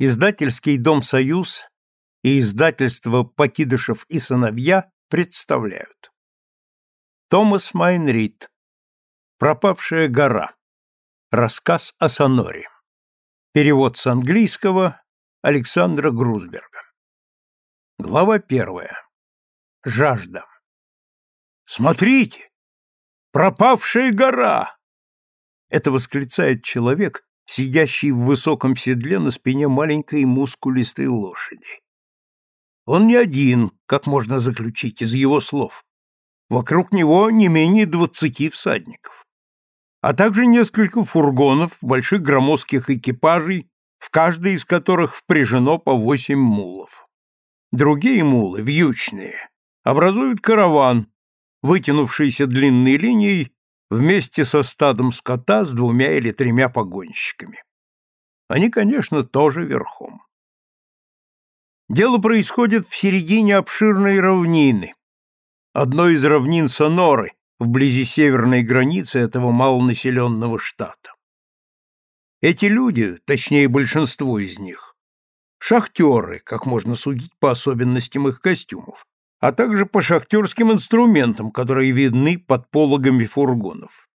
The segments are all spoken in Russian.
издательский дом «Союз» и издательство «Покидышев и сыновья» представляют. Томас Майнрид. «Пропавшая гора». Рассказ о Соноре. Перевод с английского Александра Грузберга. Глава первая. Жажда. «Смотрите! Пропавшая гора!» Это восклицает человек, сидящей в высоком седле на спине маленькой мускулистой лошади. Он не один, как можно заключить из его слов. Вокруг него не менее двадцати всадников, а также несколько фургонов, больших громоздких экипажей, в каждый из которых впряжено по восемь мулов. Другие мулы, вьючные, образуют караван, вытянувшийся длинной линией вместе со стадом скота с двумя или тремя погонщиками. Они, конечно, тоже верхом. Дело происходит в середине обширной равнины, одной из равнин Соноры, вблизи северной границы этого малонаселенного штата. Эти люди, точнее большинство из них, шахтеры, как можно судить по особенностям их костюмов, а также по шахтерским инструментам, которые видны под пологами фургонов.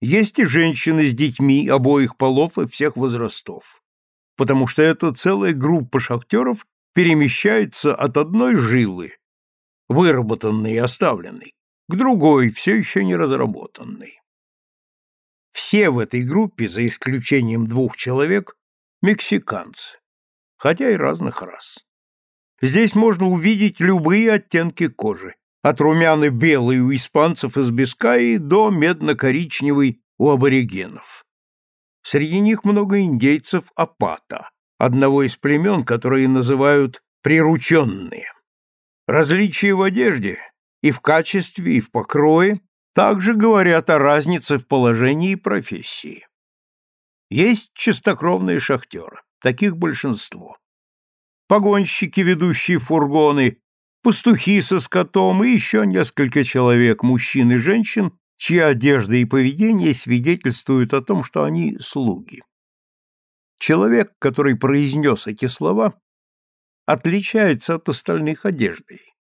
Есть и женщины с детьми обоих полов и всех возрастов, потому что эта целая группа шахтеров перемещается от одной жилы, выработанной и оставленной, к другой, все еще не разработанной. Все в этой группе, за исключением двух человек, мексиканцы, хотя и разных рас. Здесь можно увидеть любые оттенки кожи, от румяны белой у испанцев из Бискаи до медно-коричневой у аборигенов. Среди них много индейцев Апата, одного из племен, которые называют «прирученные». Различия в одежде и в качестве, и в покрое также говорят о разнице в положении и профессии. Есть чистокровные шахтеры, таких большинство погонщики, ведущие фургоны, пастухи со скотом и еще несколько человек, мужчин и женщин, чьи одежда и поведение свидетельствуют о том, что они слуги. Человек, который произнес эти слова, отличается от остальных одеждой.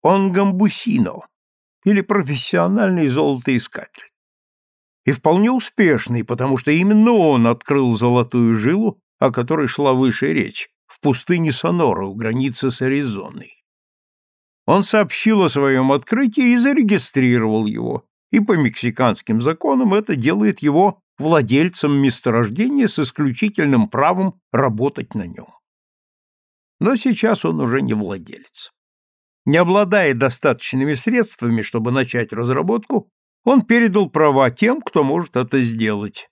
Он гамбусино, или профессиональный золотоискатель. И вполне успешный, потому что именно он открыл золотую жилу, о которой шла выше речь, в пустыне Сонора у границы с Аризоной. Он сообщил о своем открытии и зарегистрировал его, и по мексиканским законам это делает его владельцем месторождения с исключительным правом работать на нем. Но сейчас он уже не владелец. Не обладая достаточными средствами, чтобы начать разработку, он передал права тем, кто может это сделать.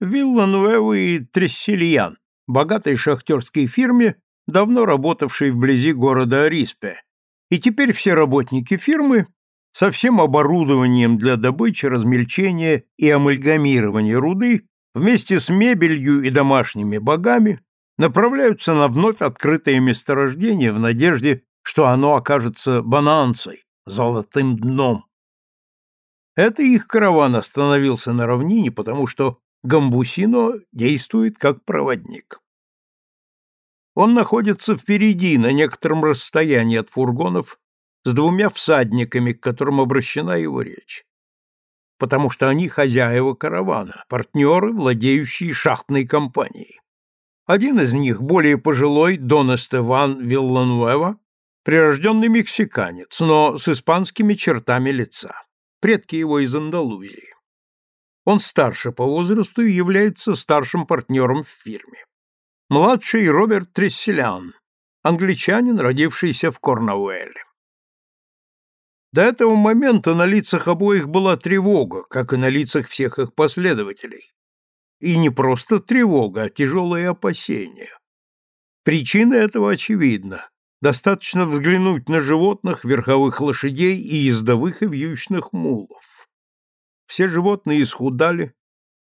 Вилла Нуэва и Трессильян, богатой шахтерской фирме, давно работавшей вблизи города Ариспе, и теперь все работники фирмы со всем оборудованием для добычи, размельчения и амальгамирования руды вместе с мебелью и домашними богами направляются на вновь открытое месторождение в надежде, что оно окажется бананцей, золотым дном. Это их караван остановился на равнине, потому что Гамбусино действует как проводник. Он находится впереди, на некотором расстоянии от фургонов, с двумя всадниками, к которым обращена его речь. Потому что они хозяева каравана, партнеры, владеющие шахтной компанией. Один из них, более пожилой, Дон Эстеван Виллануэва, прирожденный мексиканец, но с испанскими чертами лица. Предки его из Андалузии. Он старше по возрасту и является старшим партнером в фирме. Младший Роберт Тресселян, англичанин, родившийся в Корнауэле. До этого момента на лицах обоих была тревога, как и на лицах всех их последователей. И не просто тревога, а тяжелые опасения. Причина этого очевидна. Достаточно взглянуть на животных, верховых лошадей и ездовых и вьючных мулов. Все животные исхудали,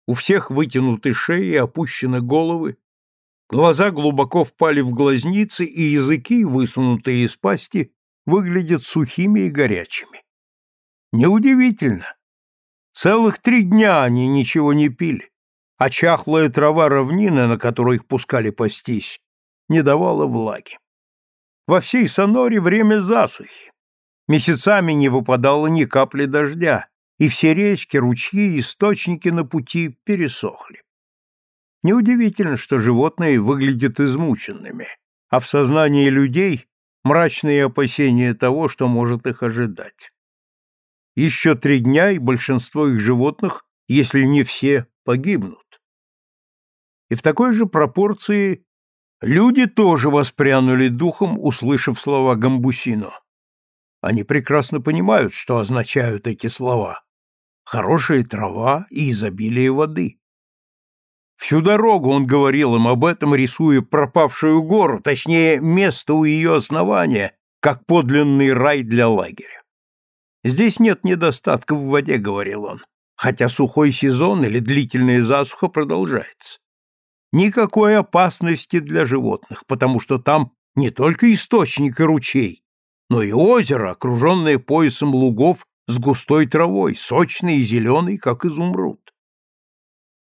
у всех вытянуты шеи, и опущены головы, глаза глубоко впали в глазницы, и языки, высунутые из пасти, выглядят сухими и горячими. Неудивительно. Целых три дня они ничего не пили, а чахлая трава равнины, на которую их пускали пастись, не давала влаги. Во всей Соноре время засухи. Месяцами не выпадало ни капли дождя, и все речки, ручьи, источники на пути пересохли. Неудивительно, что животные выглядят измученными, а в сознании людей мрачные опасения того, что может их ожидать. Еще три дня, и большинство их животных, если не все, погибнут. И в такой же пропорции люди тоже воспрянули духом, услышав слова Гамбусино. Они прекрасно понимают, что означают эти слова хорошая трава и изобилие воды. Всю дорогу он говорил им об этом, рисуя пропавшую гору, точнее, место у ее основания, как подлинный рай для лагеря. «Здесь нет недостатка в воде», — говорил он, хотя сухой сезон или длительная засуха продолжается. Никакой опасности для животных, потому что там не только источник и ручей, но и озеро, окруженное поясом лугов с густой травой, сочный и зеленый, как изумруд.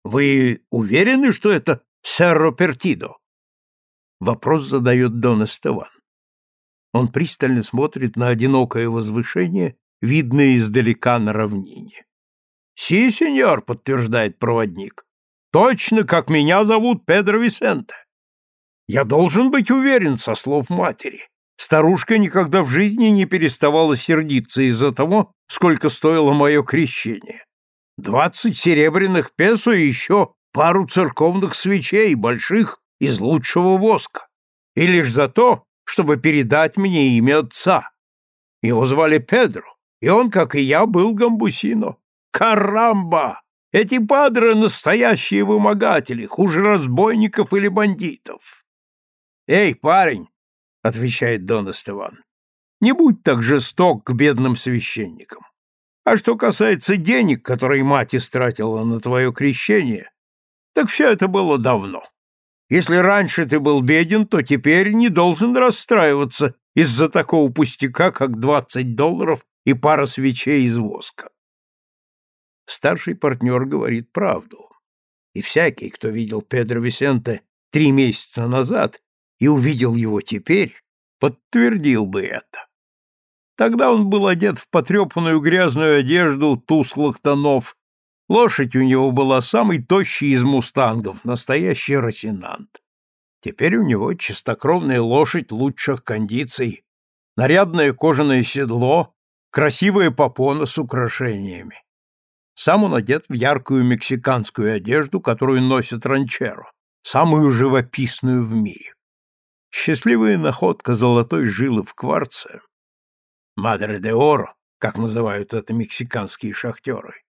«Вы уверены, что это Серро Пертидо?» Вопрос задает Дон Эстеван. Он пристально смотрит на одинокое возвышение, видное издалека на равнине. «Си, сеньор», — подтверждает проводник, — «точно, как меня зовут Педро Висенте. Я должен быть уверен со слов матери. Старушка никогда в жизни не переставала сердиться из-за того, сколько стоило мое крещение. Двадцать серебряных песо и еще пару церковных свечей, больших, из лучшего воска. И лишь за то, чтобы передать мне имя отца. Его звали Педро, и он, как и я, был гамбусино. Карамба! Эти падры — настоящие вымогатели, хуже разбойников или бандитов. — Эй, парень! — отвечает Дон Эстыван. Не будь так жесток к бедным священникам. А что касается денег, которые мать истратила на твое крещение, так все это было давно. Если раньше ты был беден, то теперь не должен расстраиваться из-за такого пустяка, как двадцать долларов и пара свечей из воска. Старший партнер говорит правду. И всякий, кто видел Педро Висенте три месяца назад и увидел его теперь, подтвердил бы это. Тогда он был одет в потрепанную грязную одежду тусклых тонов. Лошадь у него была самый тощий из мустангов, настоящий росинант. Теперь у него чистокровная лошадь лучших кондиций, нарядное кожаное седло, красивая попона с украшениями. Сам он одет в яркую мексиканскую одежду, которую носит ранчеро, самую живописную в мире. Счастливая находка золотой жилы в кварце Мадре де اور как называют это мексиканские шахтеры.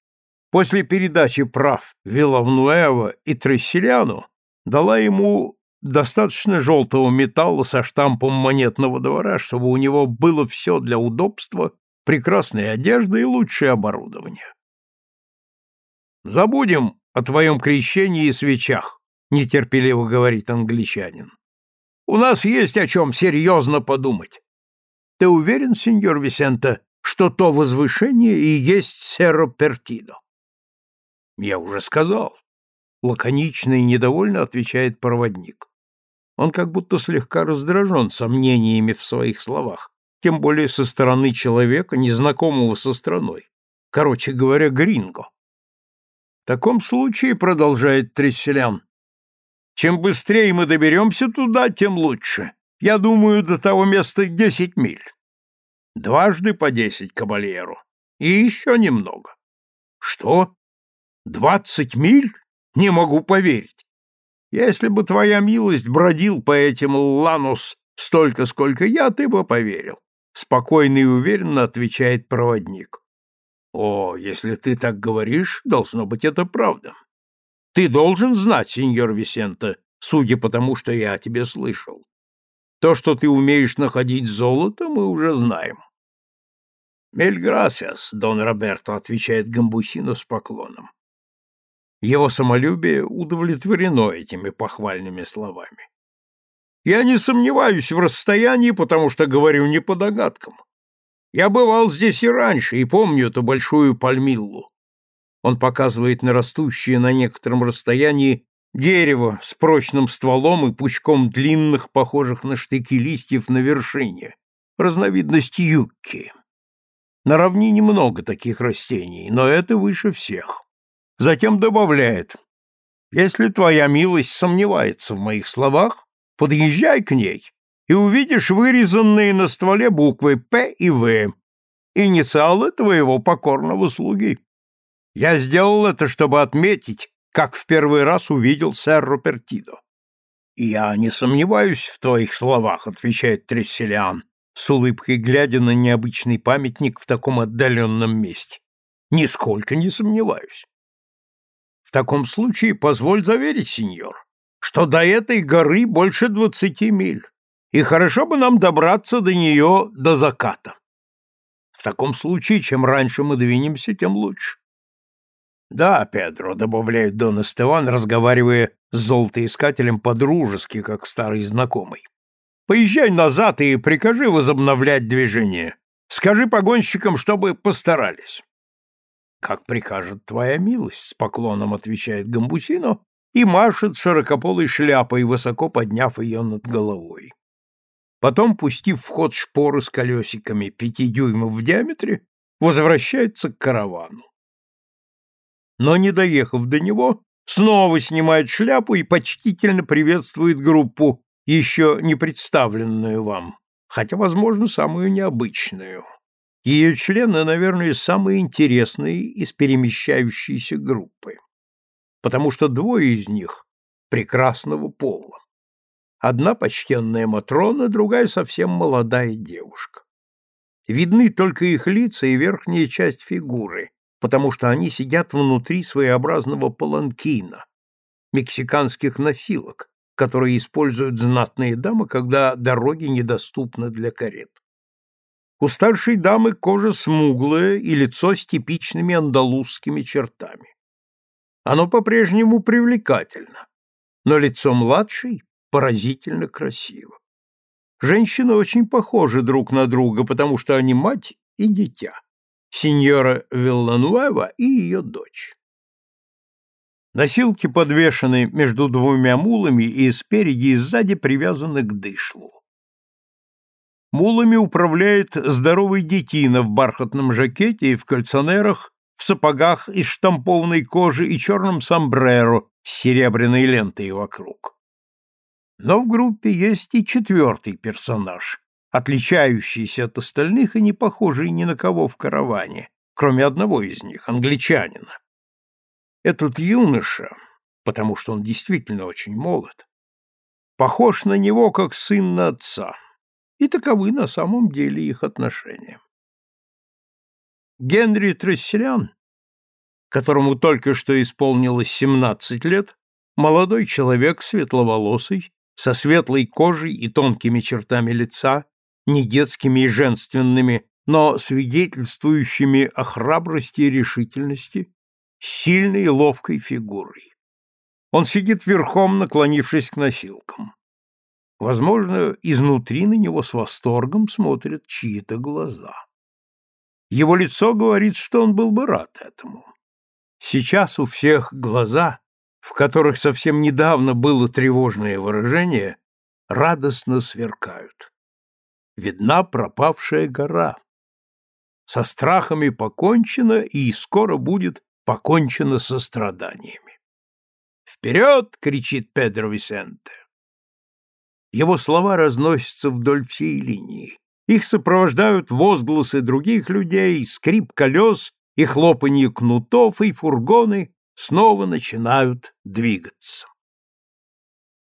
После передачи прав Вилавнуэва и Тресселяну дала ему достаточно желтого металла со штампом монетного двора, чтобы у него было все для удобства, прекрасная одежда и лучшее оборудование. «Забудем о твоем крещении и свечах», — нетерпеливо говорит англичанин. «У нас есть о чем серьезно подумать. Ты уверен, сеньор Висента, что то возвышение и есть Серо Пертидо? Я уже сказал. Лаконично и недовольно отвечает проводник. Он как будто слегка раздражен сомнениями в своих словах, тем более со стороны человека, незнакомого со страной. Короче говоря, гринго. В таком случае, продолжает Тресселян, чем быстрее мы доберемся туда, тем лучше я думаю, до того места десять миль. Дважды по десять кабальеру. И еще немного. Что? Двадцать миль? Не могу поверить. Если бы твоя милость бродил по этим ланус столько, сколько я, ты бы поверил. Спокойно и уверенно отвечает проводник. О, если ты так говоришь, должно быть это правда. Ты должен знать, сеньор Висента, судя по тому, что я о тебе слышал. То, что ты умеешь находить золото, мы уже знаем. «Мельграсиас», — Дон Роберто отвечает Гамбусино с поклоном. Его самолюбие удовлетворено этими похвальными словами. «Я не сомневаюсь в расстоянии, потому что говорю не по догадкам. Я бывал здесь и раньше, и помню эту большую пальмиллу». Он показывает на растущие на некотором расстоянии Дерево с прочным стволом и пучком длинных, похожих на штыки листьев на вершине. Разновидность юкки. На равнине много таких растений, но это выше всех. Затем добавляет. Если твоя милость сомневается в моих словах, подъезжай к ней и увидишь вырезанные на стволе буквы «П» и «В», инициалы твоего покорного слуги. Я сделал это, чтобы отметить, как в первый раз увидел сэр Рупертидо. «Я не сомневаюсь в твоих словах», — отвечает Тресселиан, с улыбкой глядя на необычный памятник в таком отдаленном месте. «Нисколько не сомневаюсь». «В таком случае позволь заверить, сеньор, что до этой горы больше двадцати миль, и хорошо бы нам добраться до нее до заката. В таком случае, чем раньше мы двинемся, тем лучше. «Да, Педро», — добавляет Дон Эстеван, разговаривая с золотоискателем по-дружески, как старый знакомый. «Поезжай назад и прикажи возобновлять движение. Скажи погонщикам, чтобы постарались». «Как прикажет твоя милость», — с поклоном отвечает Гамбусино и машет широкополой шляпой, высоко подняв ее над головой. Потом, пустив в ход шпоры с колесиками пяти дюймов в диаметре, возвращается к каравану но, не доехав до него, снова снимает шляпу и почтительно приветствует группу, еще не представленную вам, хотя, возможно, самую необычную. Ее члены, наверное, самые интересные из перемещающейся группы, потому что двое из них прекрасного пола. Одна почтенная Матрона, другая совсем молодая девушка. Видны только их лица и верхняя часть фигуры, потому что они сидят внутри своеобразного паланкина, мексиканских носилок, которые используют знатные дамы, когда дороги недоступны для карет. У старшей дамы кожа смуглая и лицо с типичными андалузскими чертами. Оно по-прежнему привлекательно, но лицо младшей поразительно красиво. Женщины очень похожи друг на друга, потому что они мать и дитя сеньора Виллануэва и ее дочь. Носилки подвешены между двумя мулами и спереди и сзади привязаны к дышлу. Мулами управляет здоровый детина в бархатном жакете и в кальцонерах, в сапогах из штампованной кожи и черном сомбреро с серебряной лентой вокруг. Но в группе есть и четвертый персонаж, отличающийся от остальных и не похожий ни на кого в караване, кроме одного из них, англичанина. Этот юноша, потому что он действительно очень молод, похож на него как сын на отца, и таковы на самом деле их отношения. Генри Тресселян, которому только что исполнилось 17 лет, молодой человек светловолосый, со светлой кожей и тонкими чертами лица, не детскими и женственными, но свидетельствующими о храбрости и решительности, сильной и ловкой фигурой. Он сидит верхом, наклонившись к носилкам. Возможно, изнутри на него с восторгом смотрят чьи-то глаза. Его лицо говорит, что он был бы рад этому. Сейчас у всех глаза, в которых совсем недавно было тревожное выражение, радостно сверкают видна пропавшая гора. Со страхами покончено, и скоро будет покончено со страданиями. «Вперед!» — кричит Педро Висенте. Его слова разносятся вдоль всей линии. Их сопровождают возгласы других людей, скрип колес и хлопанье кнутов, и фургоны снова начинают двигаться.